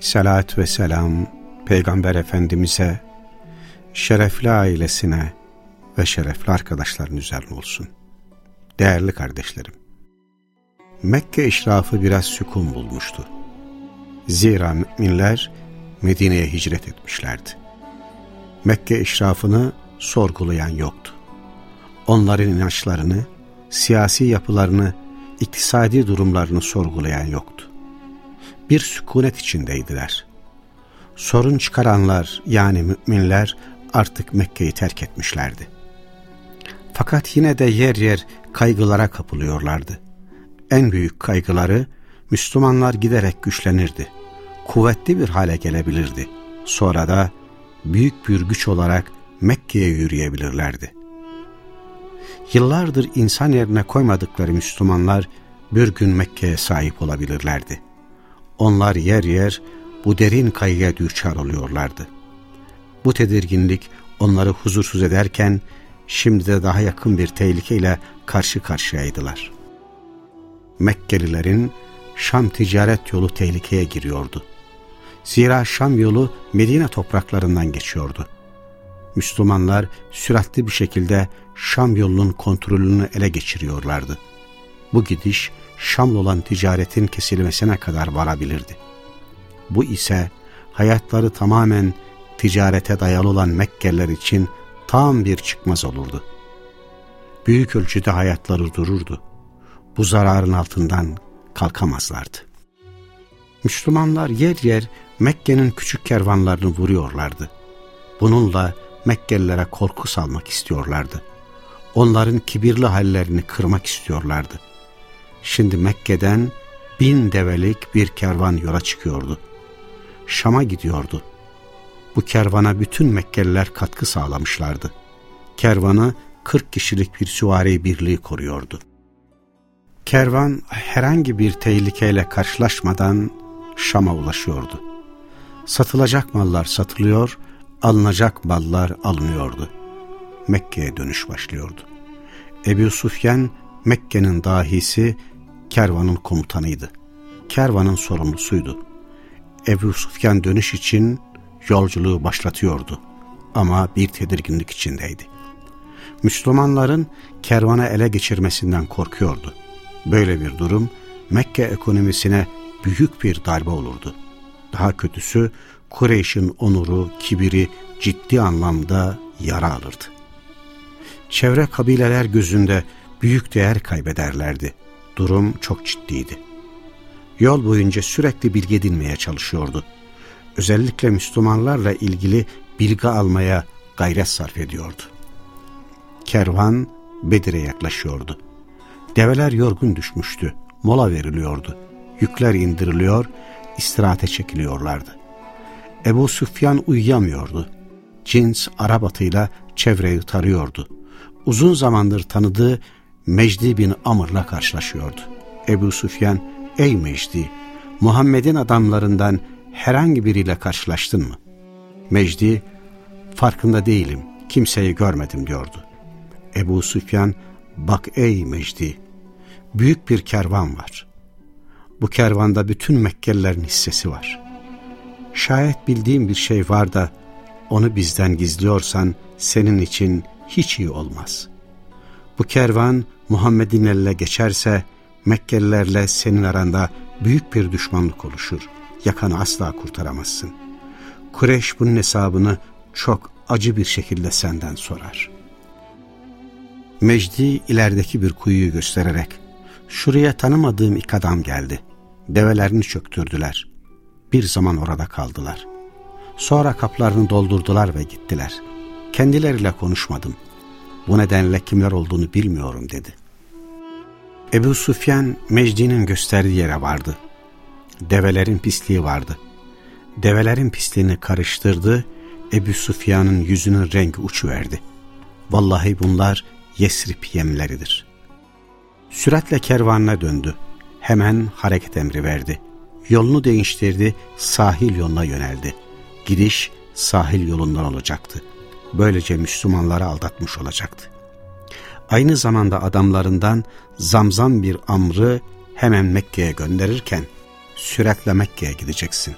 Salat ve selam Peygamber Efendimiz'e, şerefli ailesine ve şerefli arkadaşların üzerine olsun. Değerli kardeşlerim, Mekke işrafı biraz sükun bulmuştu. Zira müminler Medine'ye hicret etmişlerdi. Mekke işrafını sorgulayan yoktu. Onların inançlarını, siyasi yapılarını, iktisadi durumlarını sorgulayan yoktu. Bir sükunet içindeydiler. Sorun çıkaranlar yani müminler artık Mekke'yi terk etmişlerdi. Fakat yine de yer yer kaygılara kapılıyorlardı. En büyük kaygıları Müslümanlar giderek güçlenirdi. Kuvvetli bir hale gelebilirdi. Sonra da büyük bir güç olarak Mekke'ye yürüyebilirlerdi. Yıllardır insan yerine koymadıkları Müslümanlar bir gün Mekke'ye sahip olabilirlerdi. Onlar yer yer bu derin kayıya düçar oluyorlardı. Bu tedirginlik onları huzursuz ederken şimdi de daha yakın bir tehlikeyle karşı karşıyaydılar. Mekkelilerin Şam ticaret yolu tehlikeye giriyordu. Zira Şam yolu Medine topraklarından geçiyordu. Müslümanlar süratli bir şekilde Şam yolunun kontrolünü ele geçiriyorlardı. Bu gidiş Şam'la olan ticaretin kesilmesine kadar varabilirdi. Bu ise hayatları tamamen ticarete dayalı olan Mekkeliler için tam bir çıkmaz olurdu. Büyük ölçüde hayatları dururdu. Bu zararın altından kalkamazlardı. Müslümanlar yer yer Mekke'nin küçük kervanlarını vuruyorlardı. Bununla Mekkelilere korku salmak istiyorlardı. Onların kibirli hallerini kırmak istiyorlardı. Şimdi Mekke'den bin develik bir kervan yola çıkıyordu. Şam'a gidiyordu. Bu kervana bütün Mekkeliler katkı sağlamışlardı. Kervanı 40 kişilik bir süvari birliği koruyordu. Kervan herhangi bir tehlikeyle karşılaşmadan Şam'a ulaşıyordu. Satılacak mallar satılıyor, alınacak mallar alınıyordu. Mekke'ye dönüş başlıyordu. Ebu Sufyan Mekke'nin dahisi kervanın komutanıydı. Kervanın sorumlusuydu. Ebu Sufyan dönüş için yolculuğu başlatıyordu ama bir tedirginlik içindeydi. Müslümanların kervanı ele geçirmesinden korkuyordu. Böyle bir durum Mekke ekonomisine büyük bir darbe olurdu. Daha kötüsü Kureyş'in onuru, kibiri ciddi anlamda yara alırdı. Çevre kabileler gözünde büyük değer kaybederlerdi. Durum çok ciddiydi. Yol boyunca sürekli bilgi edinmeye çalışıyordu. Özellikle Müslümanlarla ilgili bilgi almaya gayret sarf ediyordu. Kervan Bedir'e yaklaşıyordu. Develer yorgun düşmüştü. Mola veriliyordu. Yükler indiriliyor, istirahate çekiliyorlardı. Ebu Süfyan uyuyamıyordu. Cins Arap atıyla çevreyi tarıyordu. Uzun zamandır tanıdığı Mecdi bin Amr'la karşılaşıyordu. Ebu Süfyan, ey Mecdi, Muhammed'in adamlarından herhangi biriyle karşılaştın mı? Mecdi, farkında değilim, kimseyi görmedim diyordu. Ebu Süfyan, bak ey Mecdi, büyük bir kervan var. Bu kervanda bütün Mekkelilerin hissesi var. Şayet bildiğim bir şey var da onu bizden gizliyorsan senin için hiç iyi olmaz. Bu kervan Muhammed'in eline geçerse Mekkelilerle senin aranda büyük bir düşmanlık oluşur. Yakanı asla kurtaramazsın. Kureş bunun hesabını çok acı bir şekilde senden sorar. Mecdi ilerideki bir kuyuyu göstererek şuraya tanımadığım ilk adam geldi. Develerini çöktürdüler. Bir zaman orada kaldılar. Sonra kaplarını doldurdular ve gittiler. Kendileriyle konuşmadım. Bu nedenle kimler olduğunu bilmiyorum dedi. Ebu Sufyan Mecdi'nin gösterdiği yere vardı. Develerin pisliği vardı. develerin pisliğini karıştırdı, Ebu Sufyan'ın yüzünün rengi uçuverdi. Vallahi bunlar Yesrib yemleridir. Süratle kervanına döndü. Hemen hareket emri verdi. Yolunu değiştirdi, sahil yoluna yöneldi. Gidiş sahil yolundan olacaktı. Böylece Müslümanları aldatmış olacaktı. Aynı zamanda adamlarından zamzam bir amrı hemen Mekke'ye gönderirken süratle Mekke'ye gideceksin.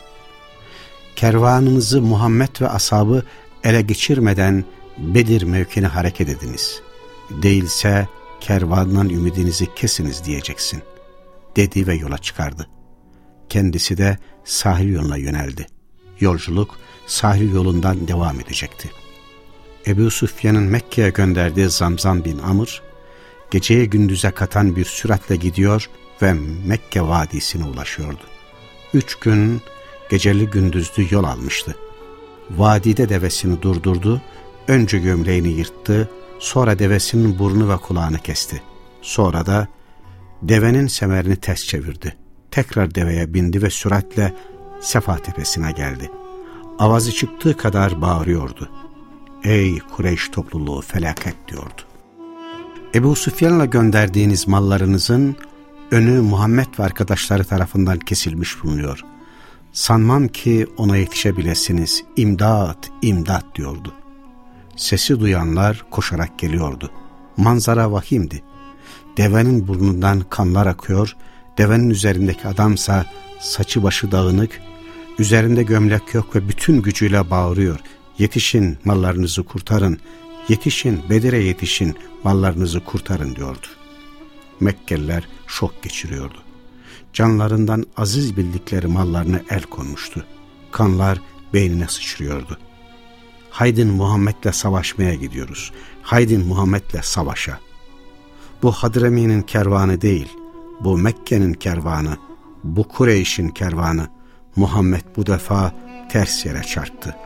Kervanınızı Muhammed ve ashabı ele geçirmeden Bedir mevkine hareket ediniz. Değilse kervandan ümidinizi kesiniz diyeceksin. Dedi ve yola çıkardı. Kendisi de sahil yoluna yöneldi. Yolculuk sahil yolundan devam edecekti. Ebu Sufyan'ın Mekke'ye gönderdiği Zamzam bin Amr, geceye gündüze katan bir süratle gidiyor ve Mekke Vadisi'ne ulaşıyordu. Üç gün geceli gündüzlü yol almıştı. Vadide devesini durdurdu, önce gömleğini yırttı, sonra devesinin burnu ve kulağını kesti. Sonra da devenin semerini ters çevirdi. Tekrar deveye bindi ve süratle Sefa tepesine geldi. Avazı çıktığı kadar bağırıyordu. Ey Kureyş topluluğu felaket diyordu. Ebu Süfyan'la gönderdiğiniz mallarınızın önü Muhammed ve arkadaşları tarafından kesilmiş bulunuyor. Sanmam ki ona yetişebilesiniz. İmdat, imdat diyordu. Sesi duyanlar koşarak geliyordu. Manzara vahimdi. Devenin burnundan kanlar akıyor, devenin üzerindeki adamsa saçı başı dağınık, üzerinde gömlek yok ve bütün gücüyle bağırıyor. Yetişin mallarınızı kurtarın, yetişin Bedir'e yetişin mallarınızı kurtarın diyordu. Mekkeliler şok geçiriyordu. Canlarından aziz bildikleri mallarına el konmuştu. Kanlar beynine sıçrıyordu. Haydin Muhammed'le savaşmaya gidiyoruz. Haydin Muhammed'le savaşa. Bu Hadremi'nin kervanı değil, bu Mekke'nin kervanı, bu Kureyş'in kervanı. Muhammed bu defa ters yere çarptı.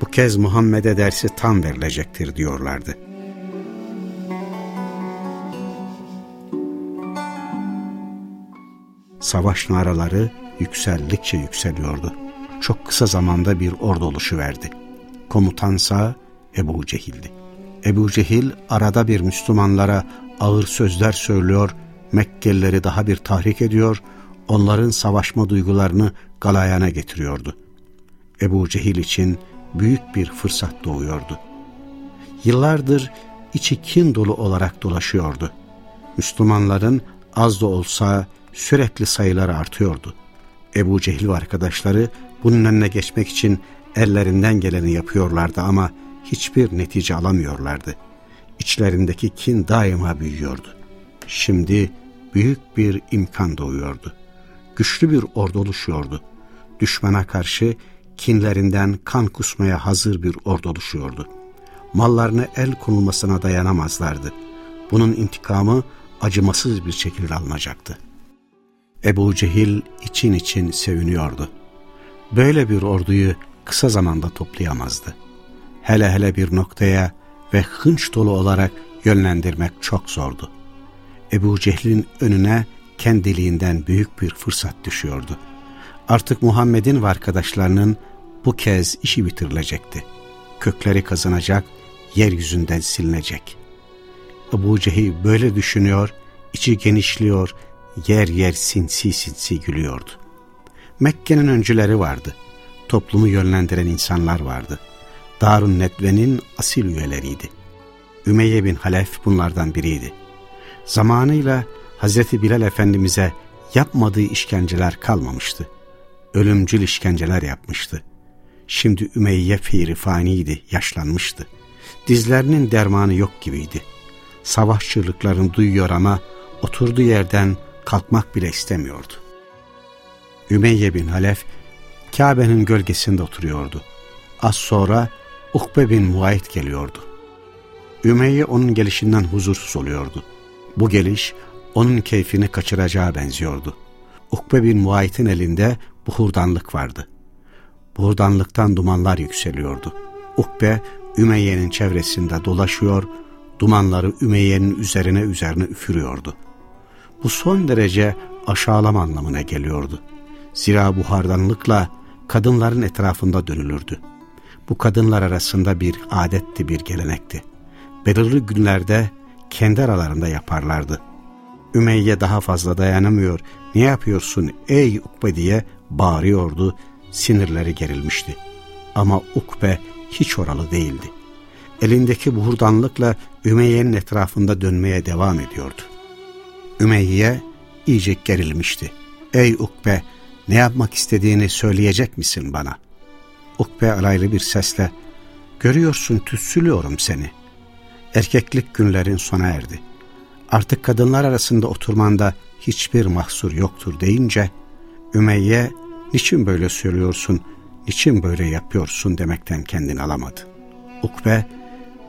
Bu kez Muhammed'e dersi tam verilecektir diyorlardı. Savaş naraları yükseldikçe yükseliyordu. Çok kısa zamanda bir ordu oluşuverdi. Komutansa Ebu Cehil'di. Ebu Cehil arada bir Müslümanlara ağır sözler söylüyor, Mekkelileri daha bir tahrik ediyor, onların savaşma duygularını galayana getiriyordu. Ebu Cehil için büyük bir fırsat doğuyordu. Yıllardır içi kin dolu olarak dolaşıyordu. Müslümanların az da olsa sürekli sayıları artıyordu. Ebu Cehil ve arkadaşları bunun önüne geçmek için ellerinden geleni yapıyorlardı ama hiçbir netice alamıyorlardı. İçlerindeki kin daima büyüyordu. Şimdi büyük bir imkan doğuyordu. Güçlü bir ordu oluşuyordu. Düşmana karşı kinlerinden kan kusmaya hazır bir ordu oluşuyordu. Mallarına el konulmasına dayanamazlardı. Bunun intikamı acımasız bir şekilde alınacaktı. Ebu Cehil için için seviniyordu. Böyle bir orduyu kısa zamanda toplayamazdı. Hele hele bir noktaya ve hınç dolu olarak yönlendirmek çok zordu. Ebu Cehil'in önüne kendiliğinden büyük bir fırsat düşüyordu. Artık Muhammed'in ve arkadaşlarının bu kez işi bitirilecekti. Kökleri kazanacak, yeryüzünden silinecek. Ebu Cehil böyle düşünüyor, içi genişliyor, yer yer sinsi sinsi gülüyordu. Mekke'nin öncüleri vardı. Toplumu yönlendiren insanlar vardı. Darun Nedve'nin asil üyeleriydi. Ümeyye bin Halef bunlardan biriydi. Zamanıyla Hazreti Bilal Efendimiz'e yapmadığı işkenceler kalmamıştı. Ölümcül işkenceler yapmıştı. Şimdi Ümeyye Firi faniydi, yaşlanmıştı. Dizlerinin dermanı yok gibiydi. Savaş çığlıklarını duyuyor ama oturduğu yerden kalkmak bile istemiyordu. Ümeyye bin Halef Kabe'nin gölgesinde oturuyordu. Az sonra Ukbe bin Muayit geliyordu. Ümeyye onun gelişinden huzursuz oluyordu. Bu geliş onun keyfini kaçıracağı benziyordu. Ukbe bin Muayit'in elinde buhurdanlık vardı. Buhurdanlıktan dumanlar yükseliyordu. Ukbe Ümeyye'nin çevresinde dolaşıyor, dumanları Ümeyye'nin üzerine üzerine üfürüyordu. Bu son derece aşağılama anlamına geliyordu. Zira buhardanlıkla kadınların etrafında dönülürdü. Bu kadınlar arasında bir adetti, bir gelenekti. Belirli günlerde kendi aralarında yaparlardı. Ümeyye daha fazla dayanamıyor, ne yapıyorsun ey Ukbe diye bağırıyordu, sinirleri gerilmişti. Ama Ukbe hiç oralı değildi. Elindeki buhurdanlıkla Ümeyye'nin etrafında dönmeye devam ediyordu. Ümeyye iyice gerilmişti. Ey Ukbe ne yapmak istediğini söyleyecek misin bana? Ukbe alaylı bir sesle görüyorsun tütsülüyorum seni. Erkeklik günlerin sona erdi. Artık kadınlar arasında oturmanda hiçbir mahsur yoktur deyince Ümeyye niçin böyle söylüyorsun, niçin böyle yapıyorsun demekten kendini alamadı. Ukbe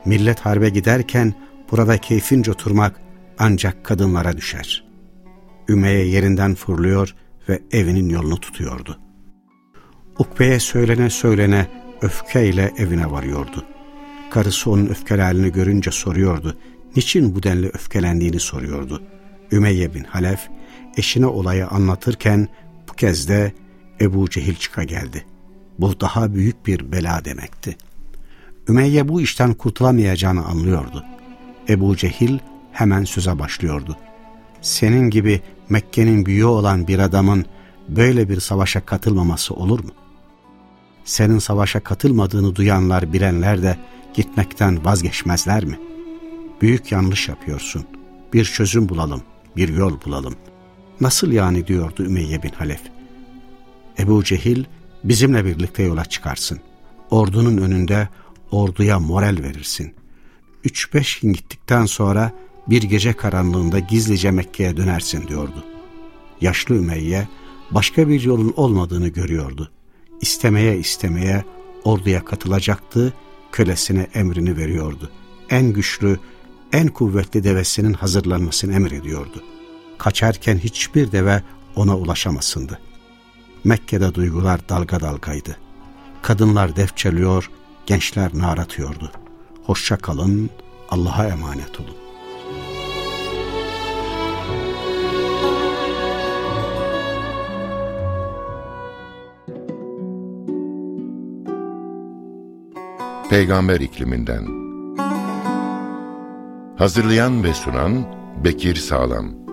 millet harbe giderken burada keyfince oturmak ancak kadınlara düşer. Ümeyye yerinden fırlıyor ve evinin yolunu tutuyordu. Ukbe'ye söylene söylene öfkeyle evine varıyordu. Karısı onun öfkeli halini görünce soruyordu. Niçin bu denli öfkelendiğini soruyordu. Ümeyye bin Halef eşine olayı anlatırken bu kez de Ebu Cehil çıka geldi. Bu daha büyük bir bela demekti. Ümeyye bu işten kurtulamayacağını anlıyordu. Ebu Cehil hemen söze başlıyordu. Senin gibi Mekke'nin büyüğü olan bir adamın böyle bir savaşa katılmaması olur mu? Senin savaşa katılmadığını duyanlar bilenler de gitmekten vazgeçmezler mi? Büyük yanlış yapıyorsun. Bir çözüm bulalım, bir yol bulalım. Nasıl yani diyordu Ümeyye bin Halef. Ebu Cehil bizimle birlikte yola çıkarsın. Ordunun önünde orduya moral verirsin. Üç beş gün gittikten sonra bir gece karanlığında gizlice Mekke'ye dönersin diyordu. Yaşlı Ümeyye başka bir yolun olmadığını görüyordu. İstemeye istemeye orduya katılacaktı, kölesine emrini veriyordu. En güçlü, en kuvvetli devesinin hazırlanmasını emrediyordu. Kaçarken hiçbir deve ona ulaşamasındı. Mekke'de duygular dalga dalgaydı. Kadınlar def çalıyor, gençler nar atıyordu. Hoşça kalın, Allah'a emanet olun. Peygamber ikliminden Hazırlayan ve sunan Bekir Sağlam